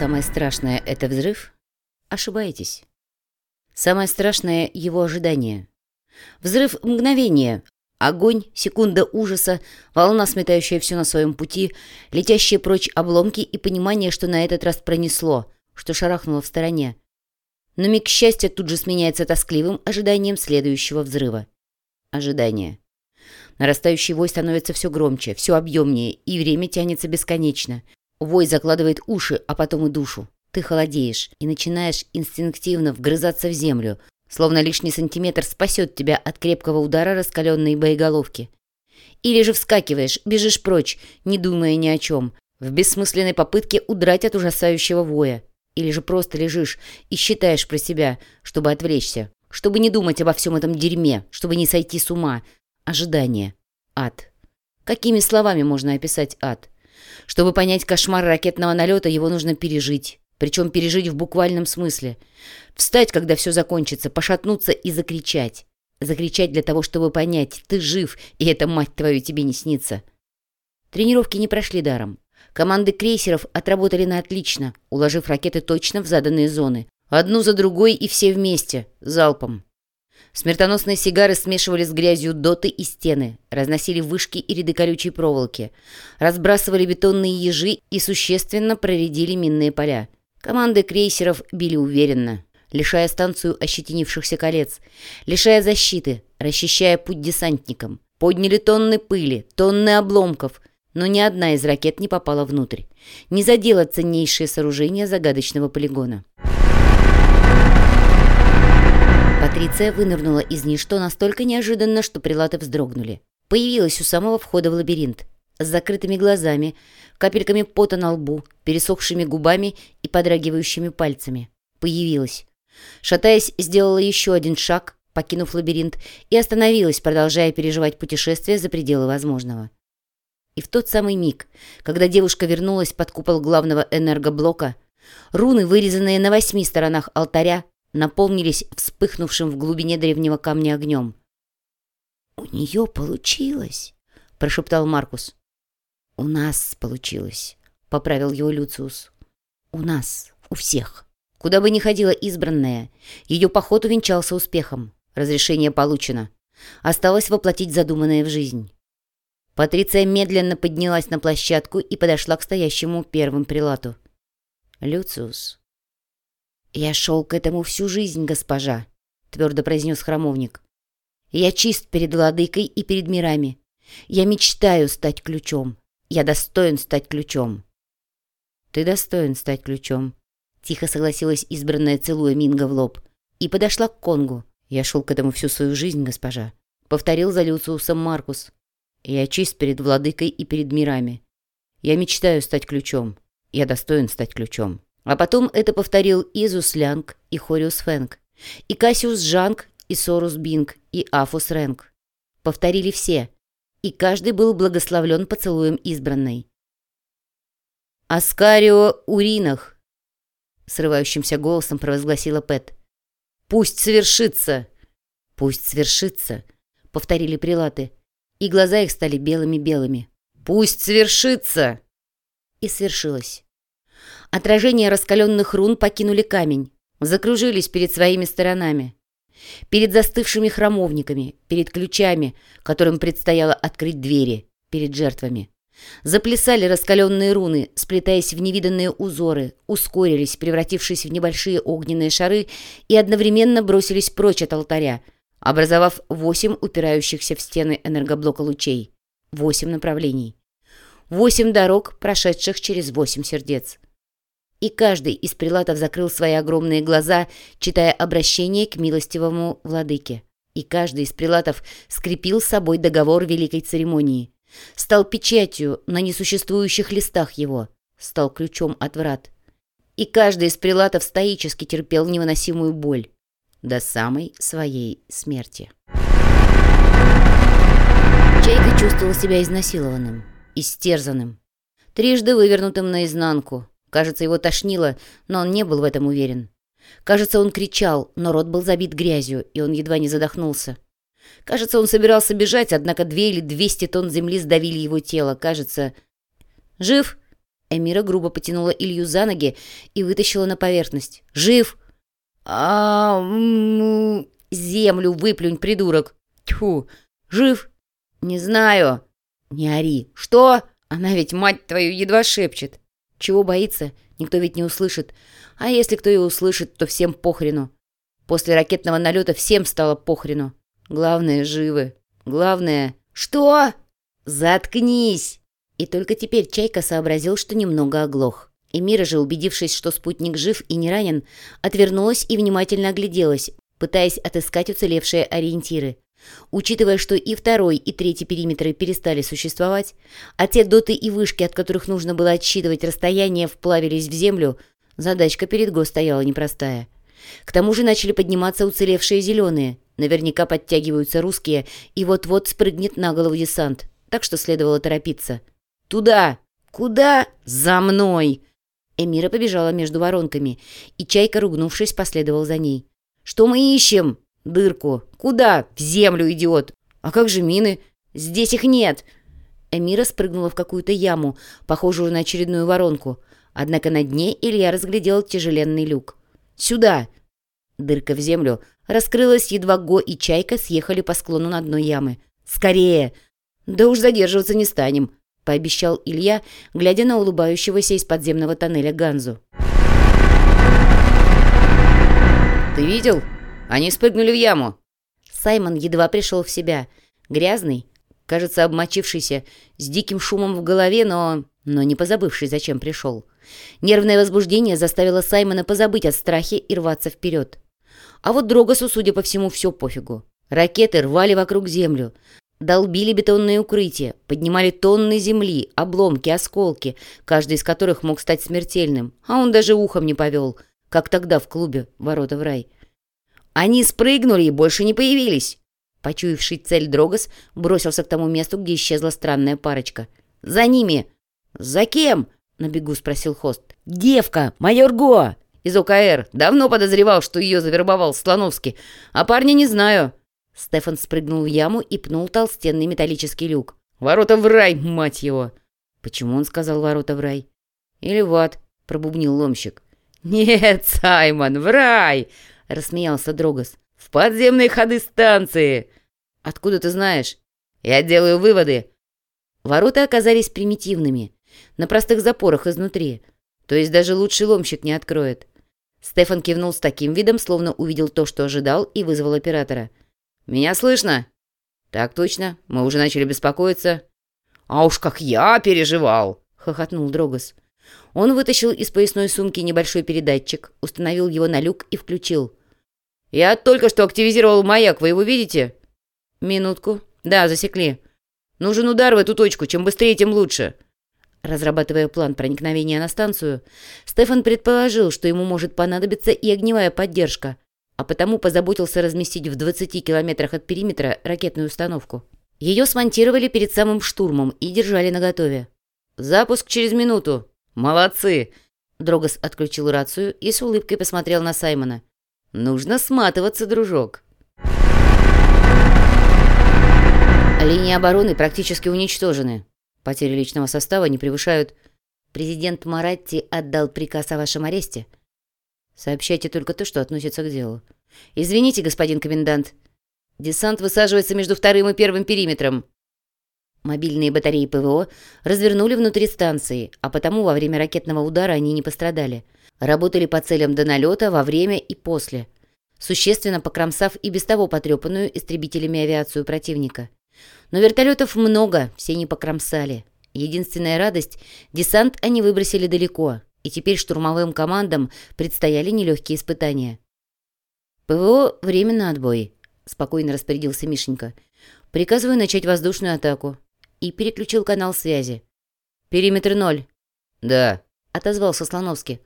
самое страшное — это взрыв, ошибаетесь. Самое страшное — его ожидание. Взрыв — мгновение, огонь — секунда ужаса, волна, сметающая все на своем пути, летящие прочь обломки и понимание, что на этот раз пронесло, что шарахнуло в стороне. Но миг счастья тут же сменяется тоскливым ожиданием следующего взрыва. Ожидание. Нарастающий вой становится все громче, все объемнее, и время тянется бесконечно. Вой закладывает уши, а потом и душу. Ты холодеешь и начинаешь инстинктивно вгрызаться в землю, словно лишний сантиметр спасет тебя от крепкого удара раскаленной боеголовки. Или же вскакиваешь, бежишь прочь, не думая ни о чем, в бессмысленной попытке удрать от ужасающего воя. Или же просто лежишь и считаешь про себя, чтобы отвлечься, чтобы не думать обо всем этом дерьме, чтобы не сойти с ума. Ожидание. Ад. Какими словами можно описать ад? Чтобы понять кошмар ракетного налета, его нужно пережить. Причем пережить в буквальном смысле. Встать, когда все закончится, пошатнуться и закричать. Закричать для того, чтобы понять, ты жив, и эта мать твою тебе не снится. Тренировки не прошли даром. Команды крейсеров отработали на отлично, уложив ракеты точно в заданные зоны. Одну за другой и все вместе, залпом. Смертоносные сигары смешивали с грязью доты и стены, разносили вышки и ряды колючей проволоки, разбрасывали бетонные ежи и существенно проредили минные поля. Команды крейсеров били уверенно, лишая станцию ощетинившихся колец, лишая защиты, расчищая путь десантникам. Подняли тонны пыли, тонны обломков, но ни одна из ракет не попала внутрь, не задела ценнейшие сооружения загадочного полигона. Патриция вынырнула из ничто настолько неожиданно, что прилаты вздрогнули. Появилась у самого входа в лабиринт. С закрытыми глазами, капельками пота на лбу, пересохшими губами и подрагивающими пальцами. Появилась. Шатаясь, сделала еще один шаг, покинув лабиринт, и остановилась, продолжая переживать путешествие за пределы возможного. И в тот самый миг, когда девушка вернулась под купол главного энергоблока, руны, вырезанные на восьми сторонах алтаря, наполнились вспыхнувшим в глубине древнего камня огнем. «У нее получилось!» — прошептал Маркус. «У нас получилось», — поправил его Люциус. «У нас, у всех». Куда бы ни ходила избранная, ее поход увенчался успехом. Разрешение получено. Осталось воплотить задуманное в жизнь. Патриция медленно поднялась на площадку и подошла к стоящему первым прилату. «Люциус, «Я шел к этому всю жизнь, госпожа», — твердо произнес храмовник. «Я чист перед владыкой и перед мирами. Я мечтаю стать ключом. Я достоин стать ключом». «Ты достоин стать ключом», — тихо согласилась избранная, целуя Минга в лоб, и подошла к Конгу. «Я шел к этому всю свою жизнь, госпожа», — повторил за Люциусом Маркус. «Я чист перед владыкой и перед мирами. Я мечтаю стать ключом. Я достоин стать ключом». А потом это повторил и Зуслянг, и Хориус Фэнг, и Кассиус Жанг, и Сорус Бинг, и Афус Рэнг. Повторили все, и каждый был благословлен поцелуем избранной. «Аскарио Уринах!» — срывающимся голосом провозгласила Пэт. «Пусть свершится!» «Пусть свершится!» — повторили прелаты, и глаза их стали белыми-белыми. «Пусть свершится!» И свершилось. Отражения раскаленных рун покинули камень, закружились перед своими сторонами. Перед застывшими храмовниками, перед ключами, которым предстояло открыть двери, перед жертвами. Заплясали раскаленные руны, сплетаясь в невиданные узоры, ускорились, превратившись в небольшие огненные шары и одновременно бросились прочь от алтаря, образовав восемь упирающихся в стены энергоблока лучей. Восемь направлений. Восемь дорог, прошедших через восемь сердец и каждый из прилатов закрыл свои огромные глаза, читая обращение к милостивому владыке. И каждый из прилатов скрепил с собой договор великой церемонии. Стал печатью на несуществующих листах его, стал ключом от врат. И каждый из прилатов стоически терпел невыносимую боль до самой своей смерти. Чайка чувствовал себя изнасилованным, истерзанным, трижды вывернутым наизнанку, Кажется, его тошнило, но он не был в этом уверен. Кажется, он кричал, но рот был забит грязью, и он едва не задохнулся. Кажется, он собирался бежать, однако две или двести тонн земли сдавили его тело. Кажется... «Жив?» Эмира грубо потянула Илью за ноги и вытащила на поверхность. «Жив!» а Землю выплюнь, придурок!» «Тьфу! Жив?» «Не знаю!» «Не ори!» «Что?» Она ведь, мать твою, едва шепчет. Чего боится? Никто ведь не услышит. А если кто и услышит, то всем похрену. После ракетного налета всем стало похрену. Главное, живы. Главное... Что? Заткнись! И только теперь Чайка сообразил, что немного оглох. Эмира же, убедившись, что спутник жив и не ранен, отвернулась и внимательно огляделась, пытаясь отыскать уцелевшие ориентиры. Учитывая, что и второй, и третий периметры перестали существовать, а те доты и вышки, от которых нужно было отсчитывать расстояние, вплавились в землю, задачка перед Го стояла непростая. К тому же начали подниматься уцелевшие зеленые. Наверняка подтягиваются русские, и вот-вот спрыгнет на голову десант. Так что следовало торопиться. «Туда! Куда? За мной!» Эмира побежала между воронками, и Чайка, ругнувшись, последовал за ней. «Что мы ищем?» «Дырку. Куда? В землю, идиот! А как же мины? Здесь их нет!» Эмира спрыгнула в какую-то яму, похожую на очередную воронку. Однако на дне Илья разглядел тяжеленный люк. «Сюда!» Дырка в землю раскрылась, едва Го и Чайка съехали по склону на дно ямы. «Скорее!» «Да уж задерживаться не станем», — пообещал Илья, глядя на улыбающегося из подземного тоннеля Ганзу. «Ты видел? Они спрыгнули в яму!» Саймон едва пришел в себя. Грязный, кажется, обмочившийся, с диким шумом в голове, но... но не позабывший, зачем пришел. Нервное возбуждение заставило Саймона позабыть о страхе и рваться вперед. А вот Дрогосу, судя по всему, все пофигу. Ракеты рвали вокруг землю, долбили бетонные укрытия, поднимали тонны земли, обломки, осколки, каждый из которых мог стать смертельным, а он даже ухом не повел, как тогда в клубе «Ворота в рай». Они спрыгнули и больше не появились. Почуявший цель Дрогос бросился к тому месту, где исчезла странная парочка. «За ними!» «За кем?» — на бегу спросил Хост. «Девка! Майор Го!» «Из ОКР. Давно подозревал, что ее завербовал Слоновский. А парня не знаю». Стефан спрыгнул в яму и пнул толстенный металлический люк. «Ворота в рай, мать его!» «Почему он сказал ворота в рай?» «Или в ад», — пробубнил ломщик. «Нет, Саймон, в рай!» — рассмеялся Дрогос. «В подземные ходы станции!» «Откуда ты знаешь?» «Я делаю выводы». Ворота оказались примитивными, на простых запорах изнутри. То есть даже лучший ломщик не откроет. Стефан кивнул с таким видом, словно увидел то, что ожидал, и вызвал оператора. «Меня слышно?» «Так точно. Мы уже начали беспокоиться». «А уж как я переживал!» — хохотнул Дрогос. Он вытащил из поясной сумки небольшой передатчик, установил его на люк и включил. «Я только что активизировал маяк, вы его видите?» «Минутку. Да, засекли. Нужен удар в эту точку. Чем быстрее, тем лучше». Разрабатывая план проникновения на станцию, Стефан предположил, что ему может понадобиться и огневая поддержка, а потому позаботился разместить в 20 километрах от периметра ракетную установку. Ее смонтировали перед самым штурмом и держали наготове. «Запуск через минуту!» «Молодцы!» Дрогос отключил рацию и с улыбкой посмотрел на Саймона. «Нужно сматываться, дружок!» Линии обороны практически уничтожены. Потери личного состава не превышают... Президент Маратти отдал приказ о вашем аресте. Сообщайте только то, что относится к делу. Извините, господин комендант. Десант высаживается между вторым и первым периметром. Мобильные батареи ПВО развернули внутри станции, а потому во время ракетного удара они не пострадали. Работали по целям до налета, во время и после. Существенно покромсав и без того потрепанную истребителями авиацию противника. Но вертолетов много, все не покромсали. Единственная радость – десант они выбросили далеко, и теперь штурмовым командам предстояли нелегкие испытания. «ПВО – время на отбой», – спокойно распорядился Мишенька. «Приказываю начать воздушную атаку и переключил канал связи. «Периметр ноль». «Да», — отозвался Слоновский.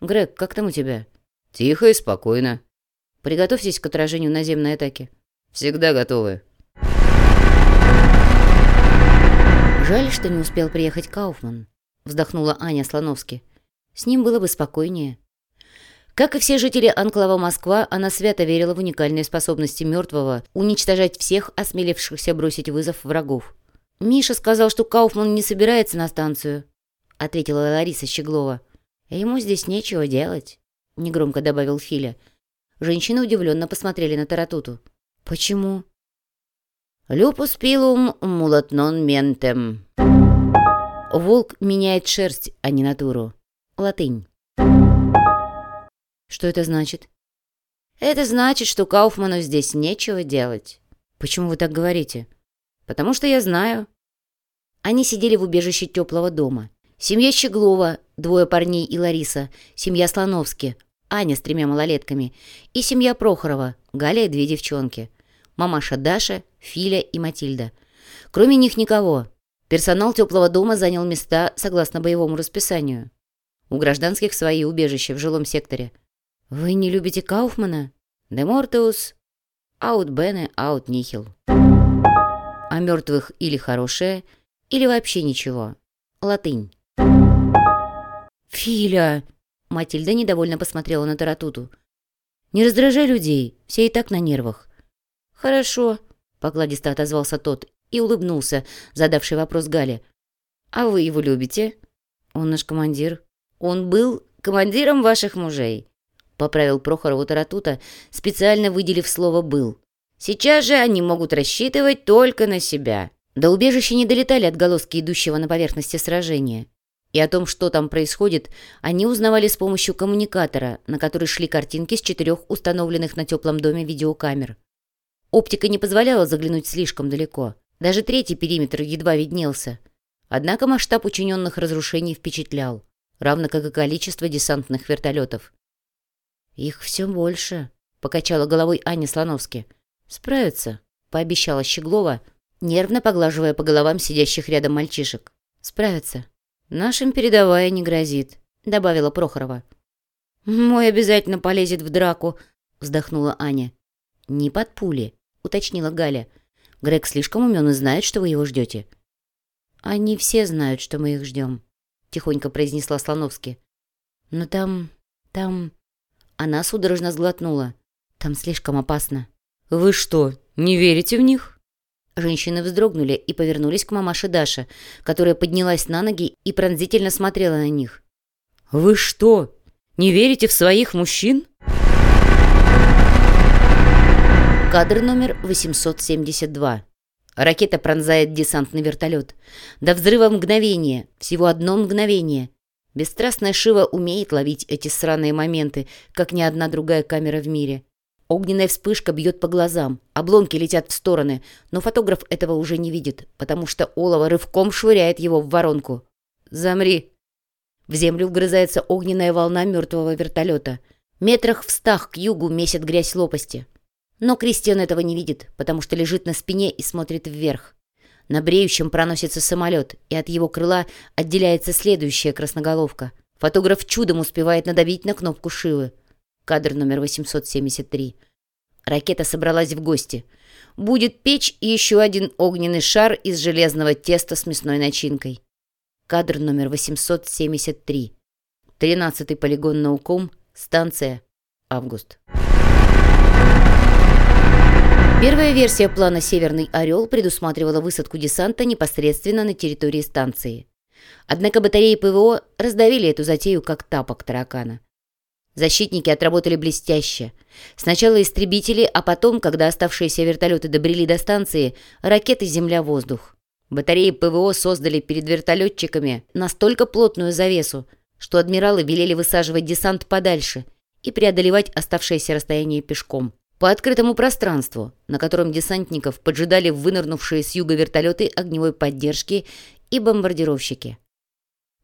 «Грег, как там у тебя?» «Тихо и спокойно». «Приготовьтесь к отражению наземной атаки». «Всегда готовы». «Жаль, что не успел приехать Кауфман», — вздохнула Аня Слоновски. «С ним было бы спокойнее». Как и все жители анклава Москва, она свято верила в уникальные способности мертвого уничтожать всех осмелившихся бросить вызов врагов. Миша сказал, что Кауфман не собирается на станцию. ответила Лариса Щеглова. «Ему здесь нечего делать», — негромко добавил Филя. Женщины удивленно посмотрели на Таратуту. «Почему?» «Люпус пилум мулатнон ментем». «Волк меняет шерсть, а не натуру». Латынь. «Что это значит?» «Это значит, что Кауфману здесь нечего делать». «Почему вы так говорите?» «Потому что я знаю». Они сидели в убежище теплого дома. Семья Щеглова, двое парней и Лариса, семья Слоновски, Аня с тремя малолетками и семья Прохорова, Галя и две девчонки. Мамаша Даша, Филя и Матильда. Кроме них никого. Персонал теплого дома занял места согласно боевому расписанию. У гражданских свои убежища в жилом секторе. «Вы не любите Кауфмана?» «De mortus aut bene aut nihil». «А мертвых или хорошее, или вообще ничего?» Латынь. «Филя!» Матильда недовольно посмотрела на Таратуту. «Не раздражай людей, все и так на нервах». «Хорошо», — покладисто отозвался тот и улыбнулся, задавший вопрос Гале. «А вы его любите?» «Он наш командир». «Он был командиром ваших мужей», — поправил Прохорову Таратута, специально выделив слово «был». «Сейчас же они могут рассчитывать только на себя». До убежища не долетали отголоски идущего на поверхности сражения. И о том, что там происходит, они узнавали с помощью коммуникатора, на который шли картинки с четырех установленных на теплом доме видеокамер. Оптика не позволяла заглянуть слишком далеко. Даже третий периметр едва виднелся. Однако масштаб учиненных разрушений впечатлял, равно как и количество десантных вертолетов. «Их все больше», — покачала головой Аня Слоновски. «Справятся», — пообещала Щеглова, нервно поглаживая по головам сидящих рядом мальчишек. «Справятся. «Нашим передовая не грозит», — добавила Прохорова. «Мой обязательно полезет в драку», — вздохнула Аня. «Не под пули», — уточнила Галя. «Грег слишком умен и знает, что вы его ждете». «Они все знают, что мы их ждем», — тихонько произнесла Слоновски. «Но там... там...» Она судорожно сглотнула. «Там слишком опасно». «Вы что, не верите в них?» Женщины вздрогнули и повернулись к мамаше Даше, которая поднялась на ноги и пронзительно смотрела на них. «Вы что, не верите в своих мужчин?» Кадр номер 872. Ракета пронзает десантный вертолет. До взрыва мгновение, всего одно мгновение. Бесстрастная Шива умеет ловить эти сраные моменты, как ни одна другая камера в мире. Огненная вспышка бьет по глазам, обломки летят в стороны, но фотограф этого уже не видит, потому что олово рывком швыряет его в воронку. «Замри!» В землю вгрызается огненная волна мертвого вертолета. Метрах в стах к югу месят грязь лопасти. Но Кристиан этого не видит, потому что лежит на спине и смотрит вверх. На бреющем проносится самолет, и от его крыла отделяется следующая красноголовка. Фотограф чудом успевает надавить на кнопку Шивы. Кадр номер 873. Ракета собралась в гости. Будет печь и еще один огненный шар из железного теста с мясной начинкой. Кадр номер 873. Тринадцатый полигон науком. Станция. Август. Первая версия плана «Северный Орел» предусматривала высадку десанта непосредственно на территории станции. Однако батареи ПВО раздавили эту затею как тапок таракана. Защитники отработали блестяще. Сначала истребители, а потом, когда оставшиеся вертолеты добрели до станции, ракеты «Земля-воздух». Батареи ПВО создали перед вертолетчиками настолько плотную завесу, что адмиралы велели высаживать десант подальше и преодолевать оставшееся расстояние пешком. По открытому пространству, на котором десантников поджидали вынырнувшие с юга вертолеты огневой поддержки и бомбардировщики.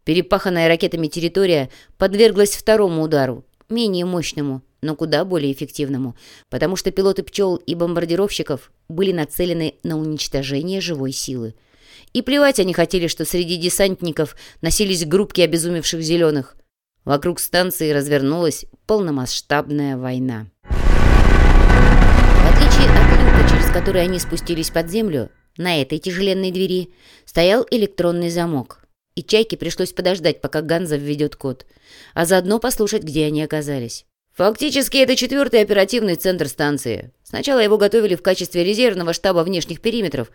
Перепаханная ракетами территория подверглась второму удару, менее мощному, но куда более эффективному, потому что пилоты пчел и бомбардировщиков были нацелены на уничтожение живой силы. И плевать они хотели, что среди десантников носились группки обезумевших зеленых. Вокруг станции развернулась полномасштабная война. В отличие от люка, через который они спустились под землю, на этой тяжеленной двери стоял электронный замок и Чайке пришлось подождать, пока Ганза введет код, а заодно послушать, где они оказались. Фактически это четвертый оперативный центр станции. Сначала его готовили в качестве резервного штаба внешних периметров,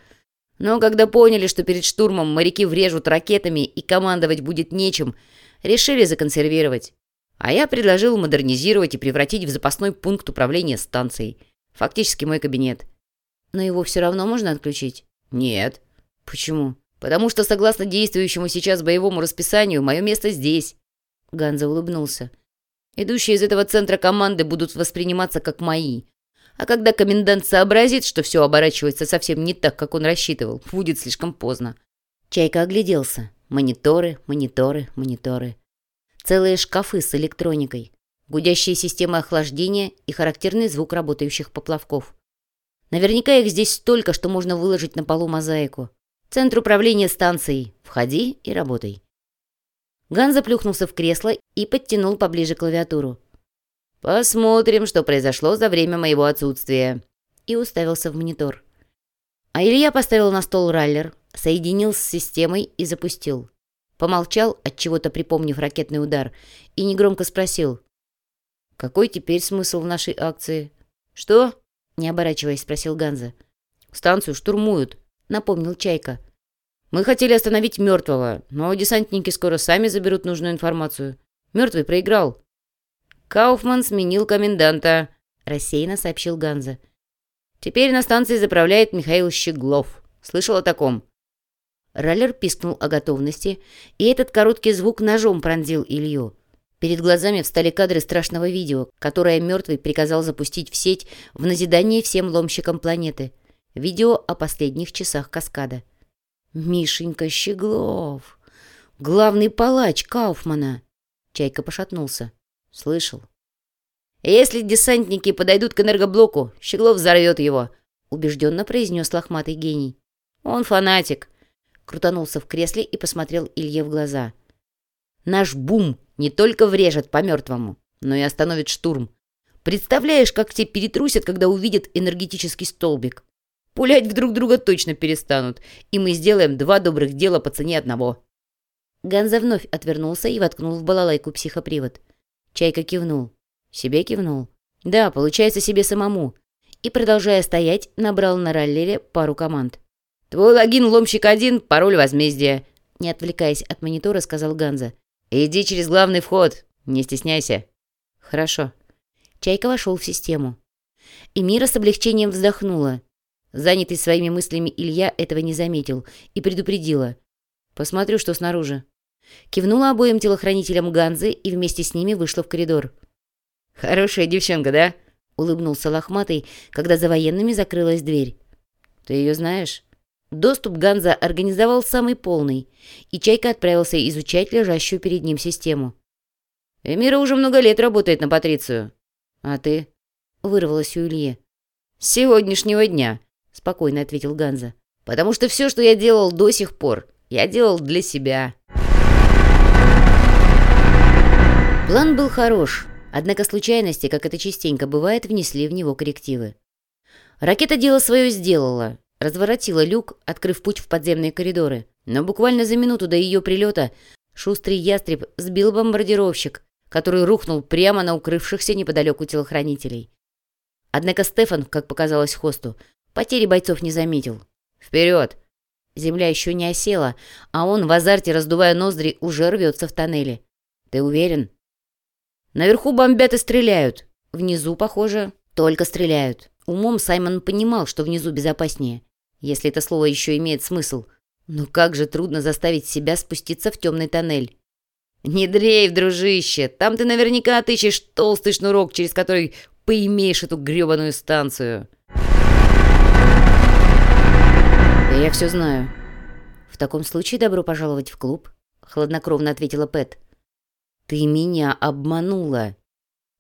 Но когда поняли, что перед штурмом моряки врежут ракетами и командовать будет нечем, решили законсервировать. А я предложил модернизировать и превратить в запасной пункт управления станцией. Фактически мой кабинет. Но его все равно можно отключить? Нет. Почему? Потому что, согласно действующему сейчас боевому расписанию, мое место здесь. Ганза улыбнулся. Идущие из этого центра команды будут восприниматься как мои. А когда комендант сообразит, что все оборачивается совсем не так, как он рассчитывал, будет слишком поздно. Чайка огляделся. Мониторы, мониторы, мониторы. Целые шкафы с электроникой. Гудящие системы охлаждения и характерный звук работающих поплавков. Наверняка их здесь столько, что можно выложить на полу мозаику. Центр управления станцией. Входи и работай. Ган заплюхнулся в кресло и подтянул поближе клавиатуру. «Посмотрим, что произошло за время моего отсутствия», и уставился в монитор. А Илья поставил на стол раллер, соединил с системой и запустил. Помолчал, от чего-то припомнив ракетный удар, и негромко спросил. «Какой теперь смысл в нашей акции?» «Что?» — не оборачиваясь, спросил Ганза. «Станцию штурмуют», — напомнил Чайка. Мы хотели остановить мертвого, но десантники скоро сами заберут нужную информацию. Мертвый проиграл. Кауфман сменил коменданта, рассеянно сообщил Ганза. Теперь на станции заправляет Михаил Щеглов. Слышал о таком? Раллер пискнул о готовности, и этот короткий звук ножом пронзил Илью. Перед глазами встали кадры страшного видео, которое мертвый приказал запустить в сеть в назидание всем ломщикам планеты. Видео о последних часах каскада. «Мишенька Щеглов! Главный палач Кауфмана!» Чайка пошатнулся. «Слышал?» «Если десантники подойдут к энергоблоку, Щеглов взорвет его», убежденно произнес лохматый гений. «Он фанатик», крутанулся в кресле и посмотрел Илье в глаза. «Наш бум не только врежет по мертвому, но и остановит штурм. Представляешь, как те перетрусят, когда увидят энергетический столбик? Пулять в друг друга точно перестанут, и мы сделаем два добрых дела по цене одного». Ганза вновь отвернулся и воткнул в балалайку психопривод. Чайка кивнул. Себе кивнул. Да, получается себе самому. И, продолжая стоять, набрал на раллере пару команд. «Твой логин ломщик один, пароль возмездия», не отвлекаясь от монитора, сказал Ганза. «Иди через главный вход, не стесняйся». «Хорошо». Чайка вошел в систему. И Мира с облегчением вздохнула. Занятый своими мыслями Илья этого не заметил и предупредила. «Посмотрю, что снаружи». Кивнула обоим телохранителям Ганзы и вместе с ними вышла в коридор. «Хорошая девчонка, да?» — улыбнулся лохматый, когда за военными закрылась дверь. «Ты ее знаешь?» Доступ Ганза организовал самый полный, и Чайка отправился изучать лежащую перед ним систему. «Эмира уже много лет работает на Патрицию. А ты?» — вырвалась у Ильи. «С сегодняшнего дня», — спокойно ответил Ганза. «Потому что все, что я делал до сих пор, я делал для себя». План был хорош, однако случайности, как это частенько бывает, внесли в него коррективы. Ракета дело свое сделала, разворотила люк, открыв путь в подземные коридоры. Но буквально за минуту до ее прилета шустрый ястреб сбил бомбардировщик, который рухнул прямо на укрывшихся неподалеку телохранителей. Однако Стефан, как показалось Хосту, потери бойцов не заметил. «Вперед!» Земля еще не осела, а он в азарте, раздувая ноздри, уже рвется в тоннеле. «Ты уверен?» «Наверху бомбят и стреляют. Внизу, похоже, только стреляют». Умом Саймон понимал, что внизу безопаснее, если это слово еще имеет смысл. Но как же трудно заставить себя спуститься в темный тоннель. «Не дрейф, дружище! Там ты наверняка отыщешь толстый шнурок, через который поимеешь эту грёбаную станцию!» Я все знаю». «В таком случае добро пожаловать в клуб», — хладнокровно ответила Пэт. «Ты меня обманула».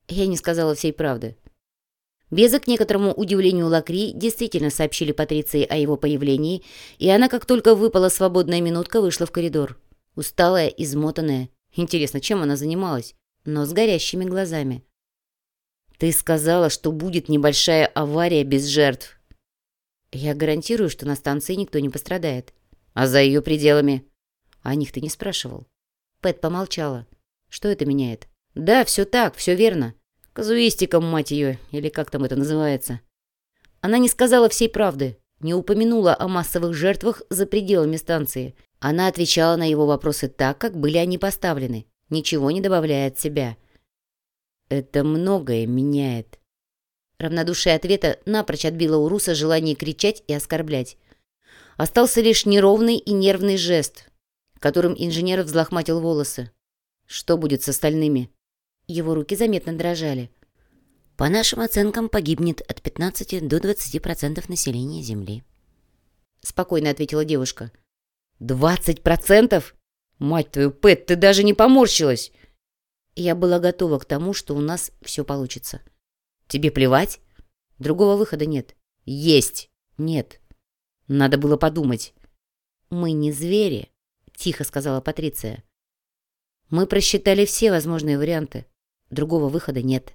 Я не сказала всей правды. Беза, к некоторому удивлению Лакри, действительно сообщили Патриции о его появлении, и она, как только выпала свободная минутка, вышла в коридор. Усталая, измотанная. Интересно, чем она занималась? Но с горящими глазами. «Ты сказала, что будет небольшая авария без жертв». «Я гарантирую, что на станции никто не пострадает». «А за ее пределами?» «О них ты не спрашивал». Пэт помолчала. «Что это меняет?» «Да, все так, все верно. Казуистика, мать ее, или как там это называется». Она не сказала всей правды. не упомянула о массовых жертвах за пределами станции. Она отвечала на его вопросы так, как были они поставлены, ничего не добавляя от себя. «Это многое меняет». Равнодушие ответа напрочь отбило у Руса желание кричать и оскорблять. Остался лишь неровный и нервный жест, которым инженер взлохматил волосы. Что будет с остальными? Его руки заметно дрожали. По нашим оценкам, погибнет от 15 до 20% населения Земли. Спокойно ответила девушка. «Двадцать процентов? Мать твою, Пэт, ты даже не поморщилась!» Я была готова к тому, что у нас все получится. «Тебе плевать? Другого выхода нет». «Есть!» «Нет». Надо было подумать. «Мы не звери», — тихо сказала Патриция. «Мы просчитали все возможные варианты. Другого выхода нет»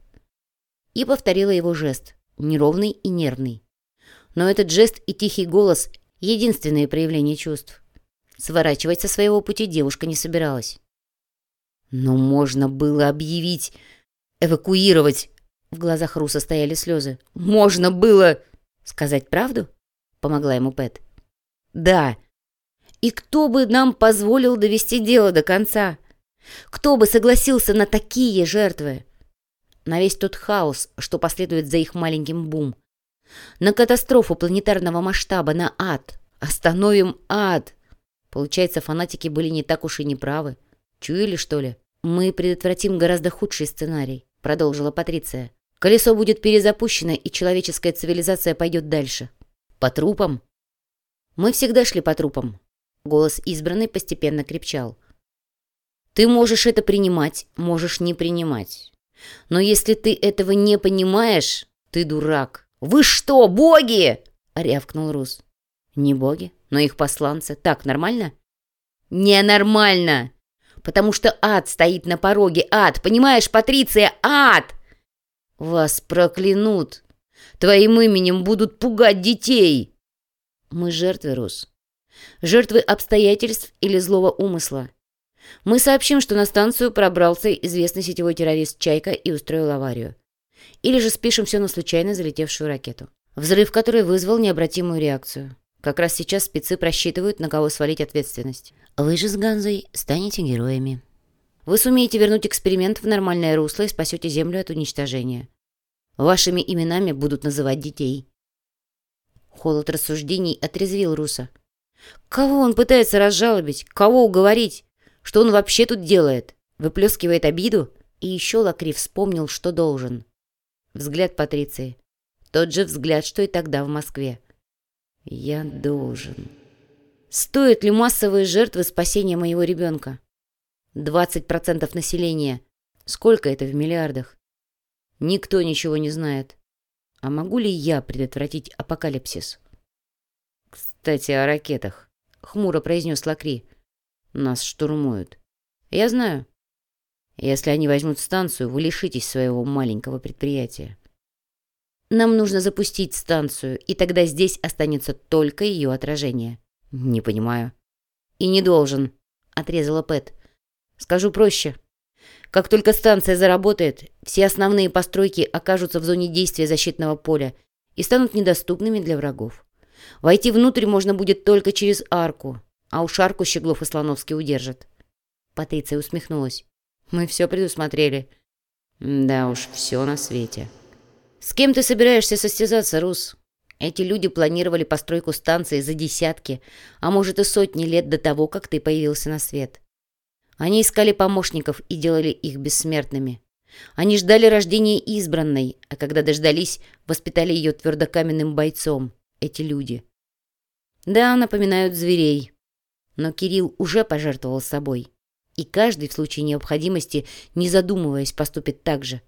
и повторила его жест, неровный и нервный. Но этот жест и тихий голос — единственное проявление чувств. Сворачивать со своего пути девушка не собиралась. Но можно было объявить, эвакуировать. В глазах Руса стояли слезы. Можно было сказать правду? Помогла ему Пэт. Да. И кто бы нам позволил довести дело до конца? Кто бы согласился на такие жертвы? на весь тот хаос, что последует за их маленьким бум. На катастрофу планетарного масштаба, на ад. Остановим ад. Получается, фанатики были не так уж и неправы. Чуяли, что ли? Мы предотвратим гораздо худший сценарий, продолжила Патриция. Колесо будет перезапущено, и человеческая цивилизация пойдет дальше. По трупам? Мы всегда шли по трупам. Голос избранный постепенно крепчал. Ты можешь это принимать, можешь не принимать. Но если ты этого не понимаешь, ты дурак. «Вы что, боги?» — рявкнул Рус. «Не боги, но их посланцы. Так, нормально?» «Ненормально! Потому что ад стоит на пороге. Ад! Понимаешь, Патриция, ад!» «Вас проклянут! Твоим именем будут пугать детей!» «Мы жертвы, Рус. Жертвы обстоятельств или злого умысла. Мы сообщим, что на станцию пробрался известный сетевой террорист «Чайка» и устроил аварию. Или же спишем все на случайно залетевшую ракету. Взрыв, который вызвал необратимую реакцию. Как раз сейчас спецы просчитывают, на кого свалить ответственность. Вы же с Ганзой станете героями. Вы сумеете вернуть эксперимент в нормальное русло и спасете Землю от уничтожения. Вашими именами будут называть детей. Холод рассуждений отрезвил Руса. Кого он пытается разжалобить? Кого уговорить? Что он вообще тут делает? Выплескивает обиду? И еще Лакри вспомнил, что должен. Взгляд Патриции. Тот же взгляд, что и тогда в Москве. Я должен. Стоят ли массовые жертвы спасения моего ребенка? 20% населения. Сколько это в миллиардах? Никто ничего не знает. А могу ли я предотвратить апокалипсис? Кстати, о ракетах. Хмуро произнес Лакри. Нас штурмуют. Я знаю. Если они возьмут станцию, вы лишитесь своего маленького предприятия. Нам нужно запустить станцию, и тогда здесь останется только ее отражение. Не понимаю. И не должен, отрезала Пэт. Скажу проще. Как только станция заработает, все основные постройки окажутся в зоне действия защитного поля и станут недоступными для врагов. Войти внутрь можно будет только через арку, а уж арку Щеглов и Слоновский удержат. Патриция усмехнулась. Мы все предусмотрели. Да уж, все на свете. С кем ты собираешься состязаться, Рус? Эти люди планировали постройку станции за десятки, а может и сотни лет до того, как ты появился на свет. Они искали помощников и делали их бессмертными. Они ждали рождения избранной, а когда дождались, воспитали ее твердокаменным бойцом, эти люди. Да, напоминают зверей, но Кирилл уже пожертвовал собой. И каждый в случае необходимости, не задумываясь, поступит так же.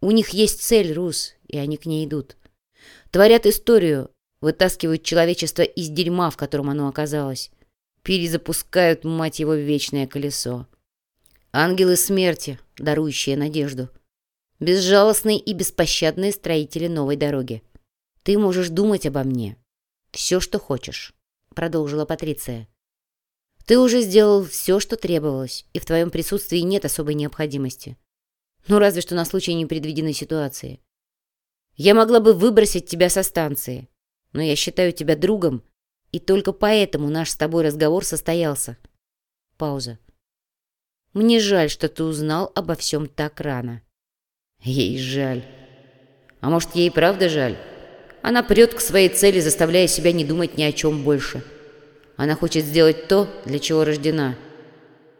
У них есть цель, Рус, и они к ней идут. Творят историю, вытаскивают человечество из дерьма, в котором оно оказалось. Перезапускают, мать его, вечное колесо. Ангелы смерти, дарующие надежду. Безжалостные и беспощадные строители новой дороги. Ты можешь думать обо мне. Все, что хочешь, продолжила Патриция. Ты уже сделал все, что требовалось, и в твоем присутствии нет особой необходимости. Ну, разве что на случай непредвиденной ситуации. Я могла бы выбросить тебя со станции. но я считаю тебя другом, и только поэтому наш с тобой разговор состоялся. Пауза. Мне жаль, что ты узнал обо всем так рано. Ей жаль. А может, ей правда жаль? Она прет к своей цели, заставляя себя не думать ни о чем больше. Она хочет сделать то, для чего рождена.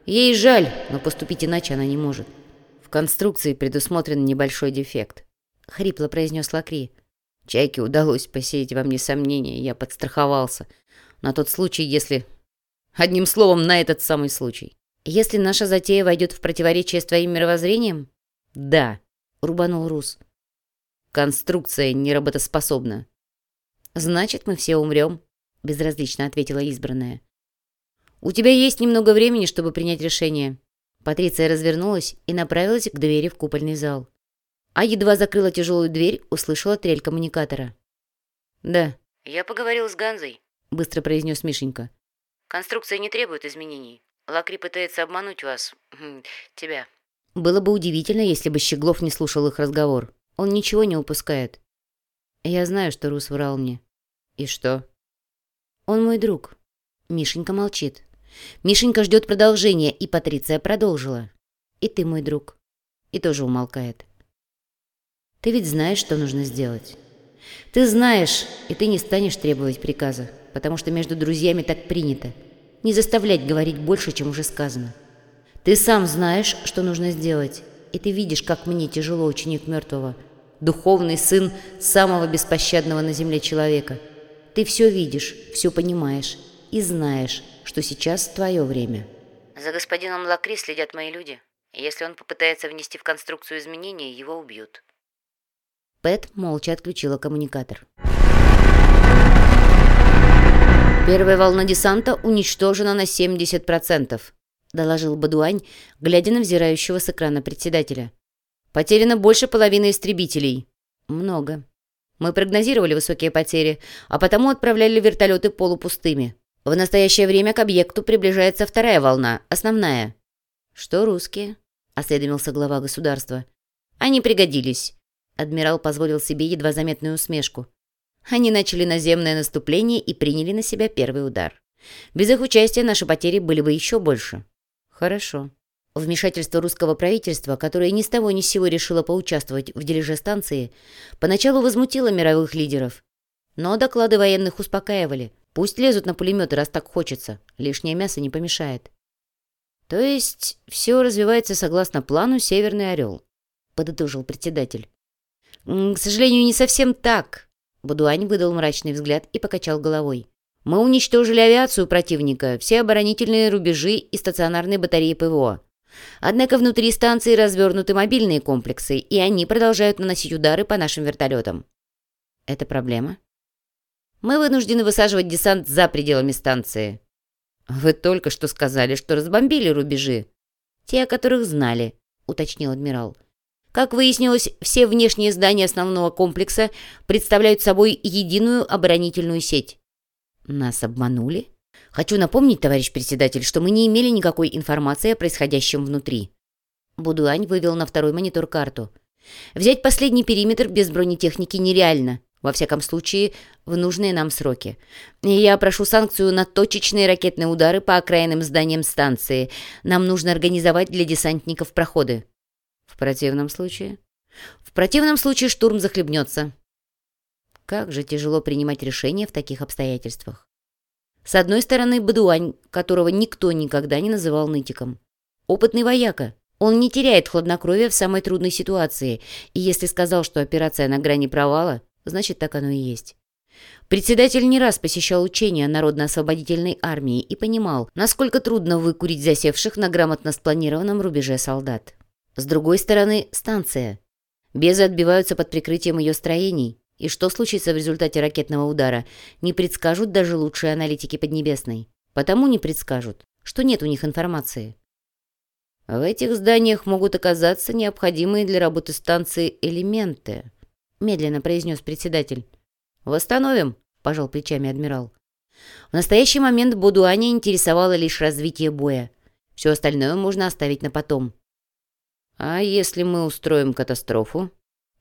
Ей жаль, но поступить иначе она не может. В конструкции предусмотрен небольшой дефект. Хрипло произнес Лакри. Чайке удалось посеять во мне сомнения, я подстраховался. На тот случай, если... Одним словом, на этот самый случай. Если наша затея войдет в противоречие с твоим мировоззрением? Да, рубанул Рус. Конструкция неработоспособна. Значит, мы все умрем, безразлично ответила избранная. У тебя есть немного времени, чтобы принять решение. Патриция развернулась и направилась к двери в купольный зал а едва закрыла тяжелую дверь, услышала трель коммуникатора. «Да». «Я поговорил с Ганзой», — быстро произнес Мишенька. «Конструкция не требует изменений. Лакри пытается обмануть вас. Хм, тебя». Было бы удивительно, если бы Щеглов не слушал их разговор. Он ничего не упускает. Я знаю, что Рус врал мне. И что? Он мой друг. Мишенька молчит. Мишенька ждет продолжения, и Патриция продолжила. И ты мой друг. И тоже умолкает. Ты ведь знаешь, что нужно сделать. Ты знаешь, и ты не станешь требовать приказа, потому что между друзьями так принято. Не заставлять говорить больше, чем уже сказано. Ты сам знаешь, что нужно сделать, и ты видишь, как мне тяжело, ученик мертвого, духовный сын самого беспощадного на земле человека. Ты все видишь, все понимаешь и знаешь, что сейчас твое время. За господином Лакри следят мои люди. Если он попытается внести в конструкцию изменения, его убьют. Пэт молча отключила коммуникатор. «Первая волна десанта уничтожена на 70%, — доложил Бадуань, глядя на взирающего с экрана председателя. «Потеряно больше половины истребителей. Много. Мы прогнозировали высокие потери, а потому отправляли вертолеты полупустыми. В настоящее время к объекту приближается вторая волна, основная». «Что русские?» — осведомился глава государства. «Они пригодились. Адмирал позволил себе едва заметную усмешку. Они начали наземное наступление и приняли на себя первый удар. Без их участия наши потери были бы еще больше. Хорошо. Вмешательство русского правительства, которое ни с того ни с сего решило поучаствовать в дележе станции, поначалу возмутило мировых лидеров. Но доклады военных успокаивали. Пусть лезут на пулеметы, раз так хочется. Лишнее мясо не помешает. То есть все развивается согласно плану «Северный орел», — подытожил председатель. «К сожалению, не совсем так», — Будуань выдал мрачный взгляд и покачал головой. «Мы уничтожили авиацию противника, все оборонительные рубежи и стационарные батареи ПВО. Однако внутри станции развернуты мобильные комплексы, и они продолжают наносить удары по нашим вертолетам». «Это проблема?» «Мы вынуждены высаживать десант за пределами станции». «Вы только что сказали, что разбомбили рубежи». «Те, о которых знали», — уточнил адмирал. Как выяснилось, все внешние здания основного комплекса представляют собой единую оборонительную сеть. Нас обманули? Хочу напомнить, товарищ председатель, что мы не имели никакой информации о происходящем внутри. Будуань вывел на второй монитор карту. Взять последний периметр без бронетехники нереально. Во всяком случае, в нужные нам сроки. Я прошу санкцию на точечные ракетные удары по окраинным зданиям станции. Нам нужно организовать для десантников проходы. В противном случае? В противном случае штурм захлебнется. Как же тяжело принимать решения в таких обстоятельствах. С одной стороны, Бадуань, которого никто никогда не называл нытиком. Опытный вояка. Он не теряет хладнокровия в самой трудной ситуации, и если сказал, что операция на грани провала, значит, так оно и есть. Председатель не раз посещал учения Народно-освободительной армии и понимал, насколько трудно выкурить засевших на грамотно спланированном рубеже солдат. С другой стороны, станция. Безы отбиваются под прикрытием ее строений. И что случится в результате ракетного удара, не предскажут даже лучшие аналитики Поднебесной. Потому не предскажут, что нет у них информации. В этих зданиях могут оказаться необходимые для работы станции элементы, медленно произнес председатель. Восстановим, пожал плечами адмирал. В настоящий момент Бодуане интересовало лишь развитие боя. Все остальное можно оставить на потом. «А если мы устроим катастрофу?»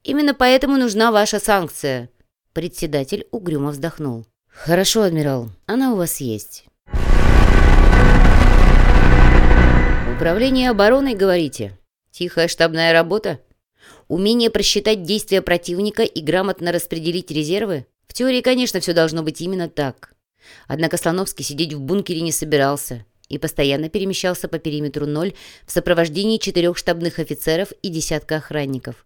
«Именно поэтому нужна ваша санкция», — Председатель угрюмо вздохнул. «Хорошо, адмирал, она у вас есть». «Управление обороной, говорите? Тихая штабная работа? Умение просчитать действия противника и грамотно распределить резервы? В теории, конечно, все должно быть именно так. Однако Слоновский сидеть в бункере не собирался и постоянно перемещался по периметру ноль в сопровождении четырех штабных офицеров и десятка охранников.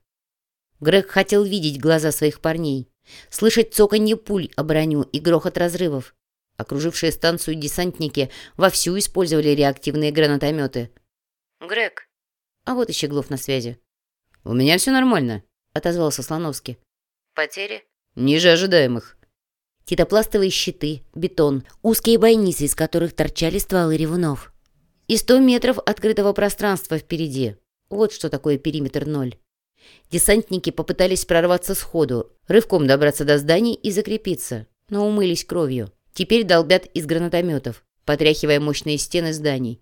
Грег хотел видеть глаза своих парней, слышать цоканье пуль о броню и грохот разрывов. Окружившие станцию десантники вовсю использовали реактивные гранатометы. «Грег». А вот и Щеглов на связи. «У меня все нормально», — отозвался Слоновский. «Потери?» «Ниже ожидаемых». Титопластовые щиты, бетон, узкие бойницы, из которых торчали стволы ревунов. И сто метров открытого пространства впереди. Вот что такое периметр ноль. Десантники попытались прорваться сходу, рывком добраться до зданий и закрепиться, но умылись кровью. Теперь долбят из гранатометов, потряхивая мощные стены зданий.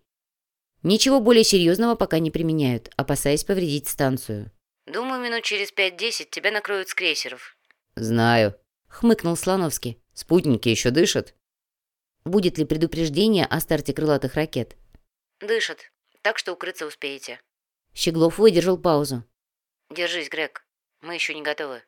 Ничего более серьезного пока не применяют, опасаясь повредить станцию. «Думаю, минут через пять-десять тебя накроют с крейсеров». «Знаю», — хмыкнул Слоновский. «Спутники еще дышат?» «Будет ли предупреждение о старте крылатых ракет?» «Дышат, так что укрыться успеете». Щеглов выдержал паузу. «Держись, Грег, мы еще не готовы».